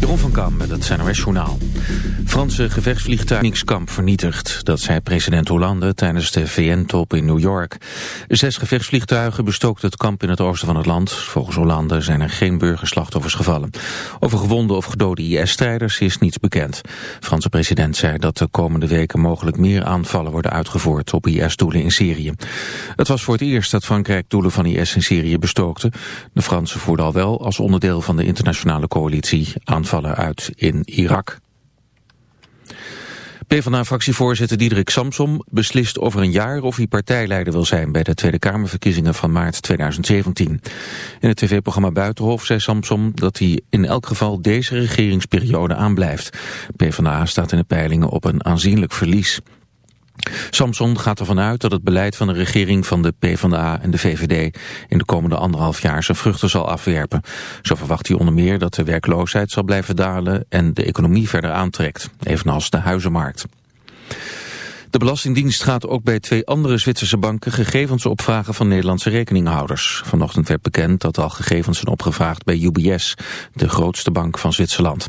Jeroen van Kam met het NOS Journaal. Franse gevechtsvliegtuigskamp vernietigd. Dat zei president Hollande tijdens de VN-top in New York. Zes gevechtsvliegtuigen bestookten het kamp in het oosten van het land. Volgens Hollande zijn er geen burgerslachtoffers gevallen. Over gewonde of gedode IS-strijders is niets bekend. Franse president zei dat de komende weken mogelijk meer aanvallen worden uitgevoerd op IS-doelen in Syrië. Het was voor het eerst dat Frankrijk doelen van IS in Syrië bestookte. De Fransen voerden al wel als onderdeel van de internationale coalitie aanvallen uit in Irak. PvdA-fractievoorzitter Diederik Samsom beslist over een jaar of hij partijleider wil zijn bij de Tweede Kamerverkiezingen van maart 2017. In het tv-programma Buitenhof zei Samsom dat hij in elk geval deze regeringsperiode aanblijft. PvdA staat in de peilingen op een aanzienlijk verlies. Samson gaat ervan uit dat het beleid van de regering van de PvdA en de VVD in de komende anderhalf jaar zijn vruchten zal afwerpen. Zo verwacht hij onder meer dat de werkloosheid zal blijven dalen en de economie verder aantrekt, evenals de huizenmarkt. De Belastingdienst gaat ook bij twee andere Zwitserse banken gegevens opvragen van Nederlandse rekeninghouders. Vanochtend werd bekend dat al gegevens zijn opgevraagd bij UBS, de grootste bank van Zwitserland.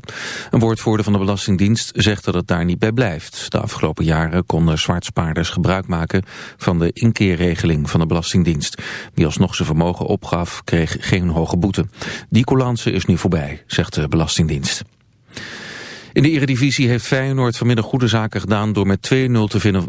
Een woordvoerder van de Belastingdienst zegt dat het daar niet bij blijft. De afgelopen jaren konden zwartspaarders gebruik maken van de inkeerregeling van de Belastingdienst. Wie alsnog zijn vermogen opgaf, kreeg geen hoge boete. Die coulance is nu voorbij, zegt de Belastingdienst. In de Eredivisie heeft Feyenoord vanmiddag goede zaken gedaan door met 2-0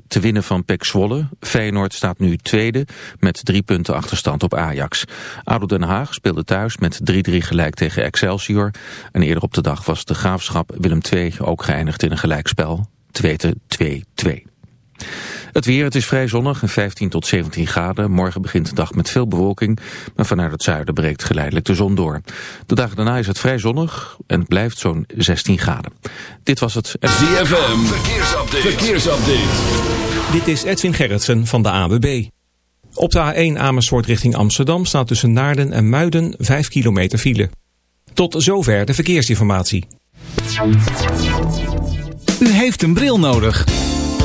te, winnen van PEC Zwolle. Feyenoord staat nu tweede met drie punten achterstand op Ajax. ADO Den Haag speelde thuis met 3-3 gelijk tegen Excelsior. En eerder op de dag was de graafschap Willem II ook geëindigd in een gelijkspel. 2-2. Het weer, het is vrij zonnig en 15 tot 17 graden. Morgen begint de dag met veel bewolking, maar vanuit het zuiden breekt geleidelijk de zon door. De dagen daarna is het vrij zonnig en het blijft zo'n 16 graden. Dit was het... ZFM, verkeersupdate. verkeersupdate. Dit is Edwin Gerritsen van de AWB. Op de A1 Amersfoort richting Amsterdam staat tussen Naarden en Muiden 5 kilometer file. Tot zover de verkeersinformatie. U heeft een bril nodig.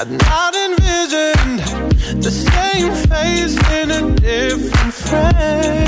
I'd not envisioned the same face in a different frame.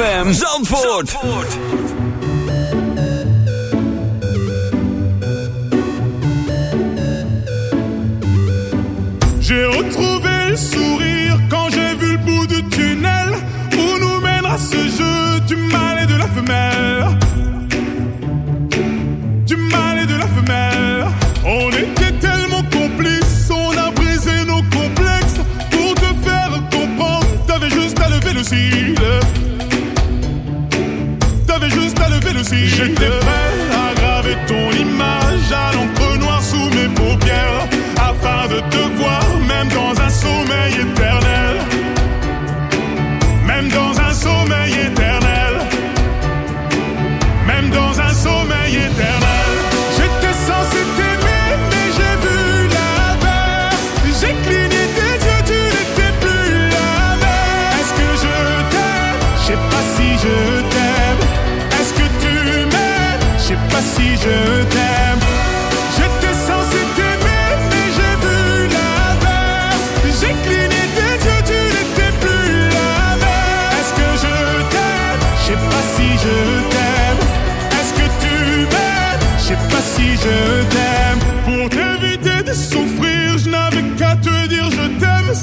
ZFM Zandvoort.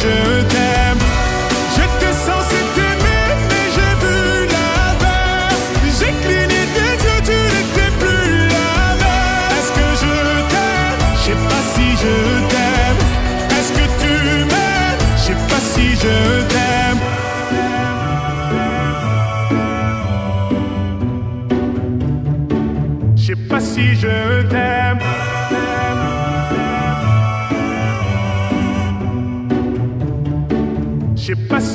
时而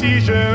si je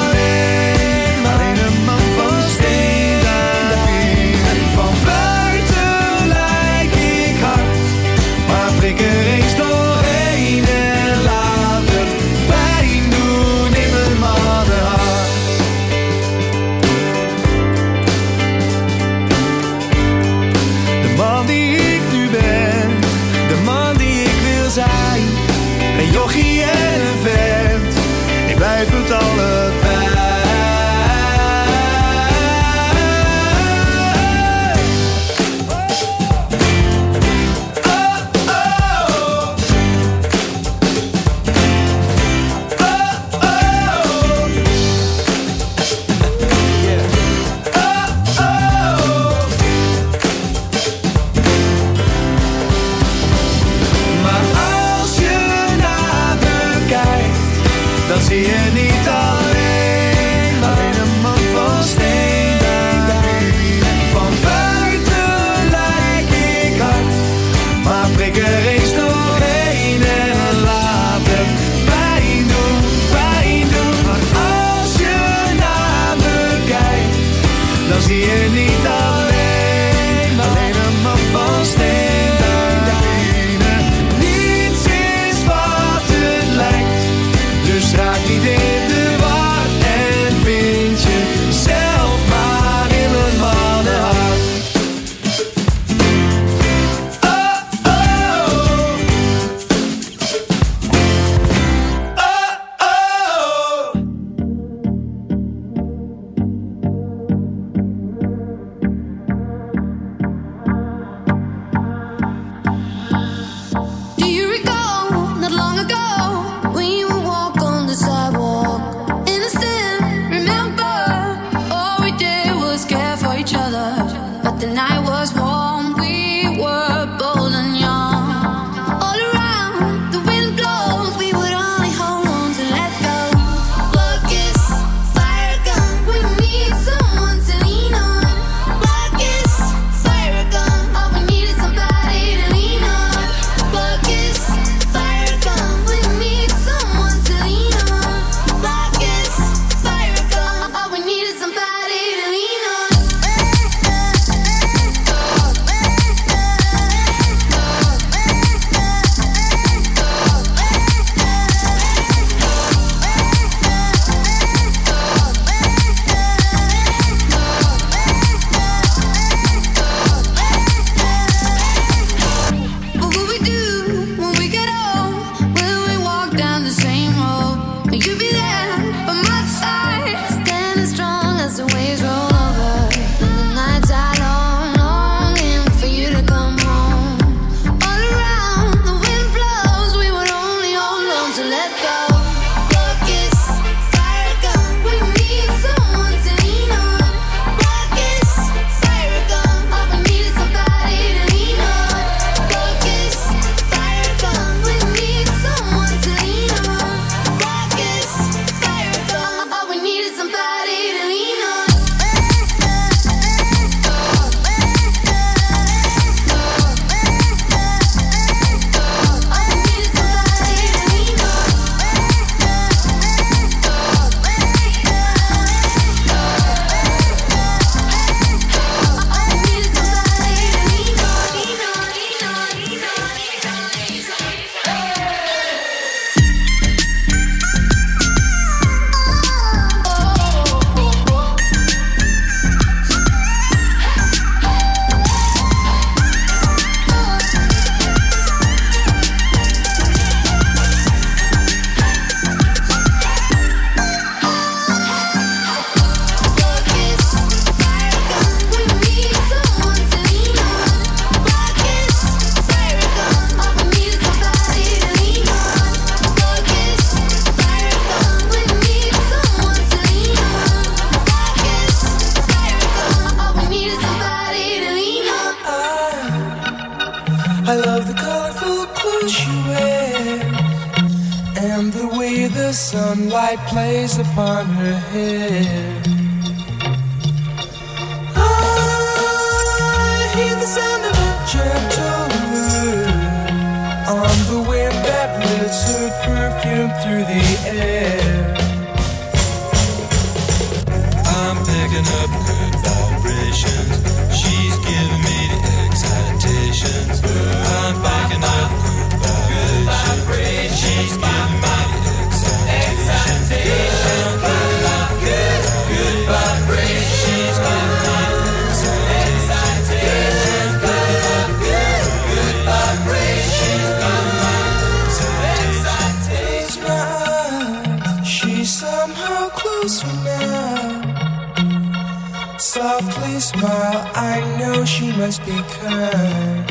must be kind.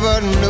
never knew.